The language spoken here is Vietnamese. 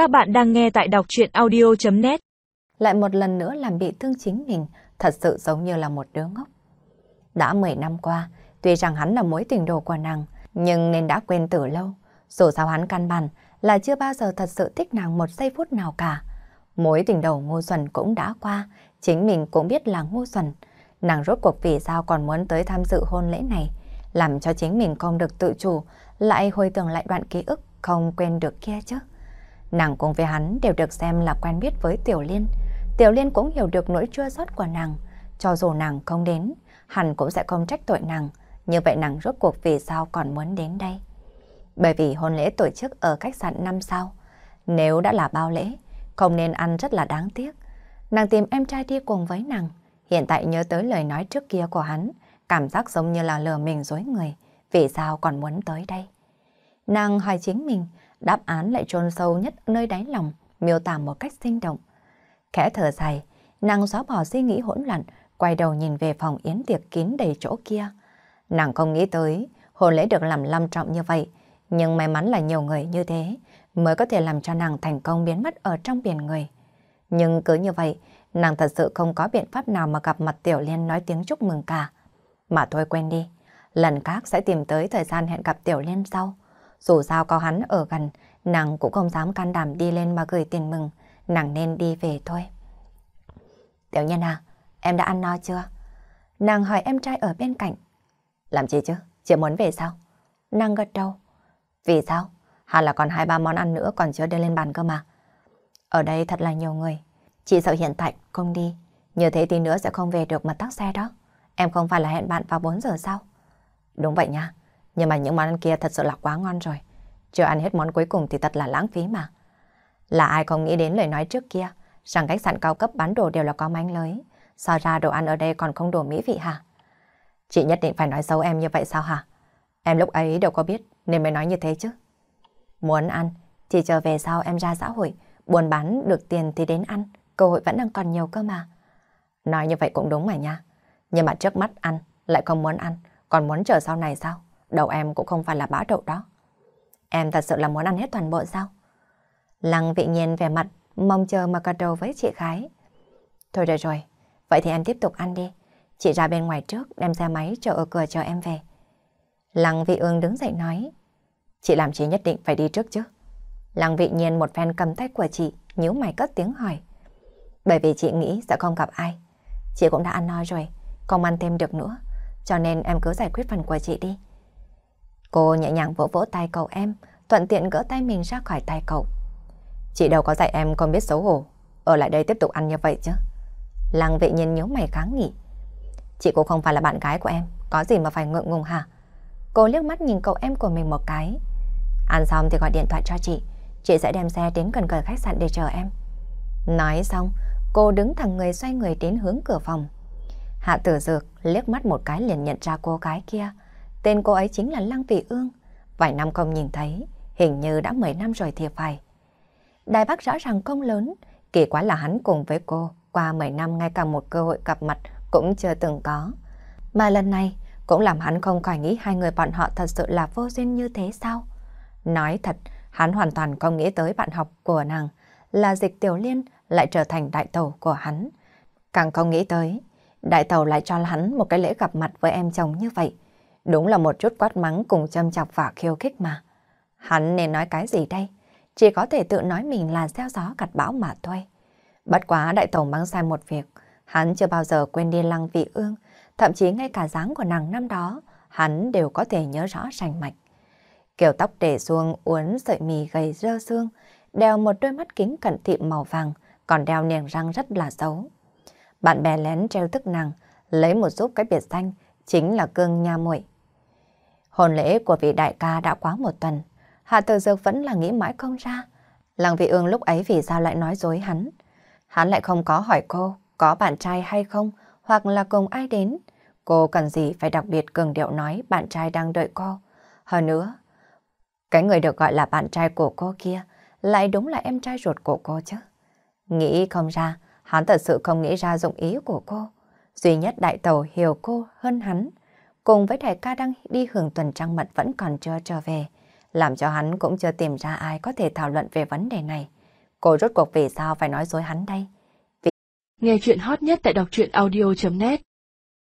Các bạn đang nghe tại đọc chuyện audio.net Lại một lần nữa làm bị thương chính mình, thật sự giống như là một đứa ngốc. Đã 10 năm qua, tuy rằng hắn là mối tình đồ của nàng, nhưng nên đã quên từ lâu. Dù sao hắn căn bản là chưa bao giờ thật sự thích nàng một giây phút nào cả. Mối tình đầu ngu xuẩn cũng đã qua, chính mình cũng biết là ngu xuẩn. Nàng rốt cuộc vì sao còn muốn tới tham dự hôn lễ này, làm cho chính mình không được tự chủ, lại hồi tưởng lại đoạn ký ức không quên được kia chứ. Nàng cùng với hắn đều được xem là quen biết với Tiểu Liên. Tiểu Liên cũng hiểu được nỗi chua xót của nàng. Cho dù nàng không đến, hắn cũng sẽ không trách tội nàng. Như vậy nàng rốt cuộc vì sao còn muốn đến đây? Bởi vì hôn lễ tổ chức ở khách sạn năm sao. Nếu đã là bao lễ, không nên ăn rất là đáng tiếc. Nàng tìm em trai đi cùng với nàng. Hiện tại nhớ tới lời nói trước kia của hắn, cảm giác giống như là lừa mình dối người. Vì sao còn muốn tới đây? Nàng hỏi chính mình, đáp án lại trôn sâu nhất nơi đáy lòng, miêu tả một cách sinh động. Khẽ thở dài, nàng xóa bỏ suy nghĩ hỗn loạn, quay đầu nhìn về phòng yến tiệc kín đầy chỗ kia. Nàng không nghĩ tới, hôn lễ được làm lâm trọng như vậy, nhưng may mắn là nhiều người như thế mới có thể làm cho nàng thành công biến mất ở trong biển người. Nhưng cứ như vậy, nàng thật sự không có biện pháp nào mà gặp mặt Tiểu Liên nói tiếng chúc mừng cả. Mà thôi quên đi, lần khác sẽ tìm tới thời gian hẹn gặp Tiểu Liên sau. Dù sao có hắn ở gần, nàng cũng không dám can đảm đi lên mà gửi tiền mừng, nàng nên đi về thôi. Tiểu nhân à, em đã ăn no chưa? Nàng hỏi em trai ở bên cạnh. Làm gì chứ? Chị muốn về sao? Nàng gật đầu. Vì sao? Hẳn là còn hai ba món ăn nữa còn chưa đưa lên bàn cơ mà. Ở đây thật là nhiều người. Chị sợ hiện tại không đi. Như thế tí nữa sẽ không về được mà tắc xe đó. Em không phải là hẹn bạn vào 4 giờ sao? Đúng vậy nha. Nhưng mà những món ăn kia thật sự là quá ngon rồi. Chưa ăn hết món cuối cùng thì thật là lãng phí mà. Là ai không nghĩ đến lời nói trước kia, rằng khách sạn cao cấp bán đồ đều là có manh lưới. Sao ra đồ ăn ở đây còn không đủ mỹ vị hả? Chị nhất định phải nói xấu em như vậy sao hả? Em lúc ấy đâu có biết nên mới nói như thế chứ. Muốn ăn, thì chờ về sau em ra xã hội, buôn bán được tiền thì đến ăn, cơ hội vẫn đang còn nhiều cơ mà. Nói như vậy cũng đúng mà nha. Nhưng mà trước mắt ăn, lại không muốn ăn, còn muốn chờ sau này sao? Đầu em cũng không phải là bã đậu đó. Em thật sự là muốn ăn hết toàn bộ sao? Lăng vị nhiên vẻ mặt, mong chờ mà cà đầu với chị gái. Thôi được rồi, vậy thì em tiếp tục ăn đi. Chị ra bên ngoài trước, đem xe máy chờ ở cửa chờ em về. Lăng vị ương đứng dậy nói. Chị làm chị nhất định phải đi trước chứ. Lăng vị nhiên một phen cầm tay của chị, nhíu mày cất tiếng hỏi. Bởi vì chị nghĩ sẽ không gặp ai. Chị cũng đã ăn no rồi, không ăn thêm được nữa. Cho nên em cứ giải quyết phần của chị đi. Cô nhẹ nhàng vỗ vỗ tay cậu em, thuận tiện gỡ tay mình ra khỏi tay cậu. Chị đâu có dạy em không biết xấu hổ, ở lại đây tiếp tục ăn như vậy chứ. Lăng vệ nhiên nhớ mày kháng nghị. Chị cũng không phải là bạn gái của em, có gì mà phải ngượng ngùng hả? Cô liếc mắt nhìn cậu em của mình một cái. Ăn xong thì gọi điện thoại cho chị, chị sẽ đem xe đến gần gần khách sạn để chờ em. Nói xong, cô đứng thẳng người xoay người đến hướng cửa phòng. Hạ tử dược liếc mắt một cái liền nhận ra cô gái kia. Tên cô ấy chính là Lăng Vị Ương. Vài năm không nhìn thấy, hình như đã 10 năm rồi thì phải. Đài Bắc rõ ràng không lớn, kỳ quá là hắn cùng với cô, qua 10 năm ngay cả một cơ hội gặp mặt cũng chưa từng có. Mà lần này cũng làm hắn không khỏi nghĩ hai người bọn họ thật sự là vô duyên như thế sao? Nói thật, hắn hoàn toàn không nghĩ tới bạn học của nàng là dịch tiểu liên lại trở thành đại tàu của hắn. Càng không nghĩ tới, đại tàu lại cho hắn một cái lễ gặp mặt với em chồng như vậy. Đúng là một chút quát mắng cùng châm chọc và khiêu khích mà. Hắn nên nói cái gì đây? Chỉ có thể tự nói mình là gieo gió gặt bão mà thôi. Bất quá đại tổng mắng sai một việc. Hắn chưa bao giờ quên đi lăng vị ương. Thậm chí ngay cả dáng của nàng năm đó, hắn đều có thể nhớ rõ rành mạch. Kiểu tóc để xuông uốn sợi mì gầy rơ xương, đeo một đôi mắt kính cận thị màu vàng, còn đeo niềng răng rất là xấu. Bạn bè lén treo tức nàng, lấy một giúp cái biệt danh, chính là cương nha muội. Hôn lễ của vị đại ca đã quá một tuần. Hạ tử dược vẫn là nghĩ mãi không ra. Lăng vị ương lúc ấy vì sao lại nói dối hắn. Hắn lại không có hỏi cô có bạn trai hay không hoặc là cùng ai đến. Cô cần gì phải đặc biệt cường điệu nói bạn trai đang đợi cô. Hơn nữa, cái người được gọi là bạn trai của cô kia lại đúng là em trai ruột của cô chứ. Nghĩ không ra, hắn thật sự không nghĩ ra dụng ý của cô. Duy nhất đại tàu hiểu cô hơn hắn cùng với đại ca đang đi hưởng tuần trăng mật vẫn còn chưa trở về, làm cho hắn cũng chưa tìm ra ai có thể thảo luận về vấn đề này. Cô rốt cuộc vì sao phải nói dối hắn đây? Nghe chuyện hot nhất tại đọc truyện audio.net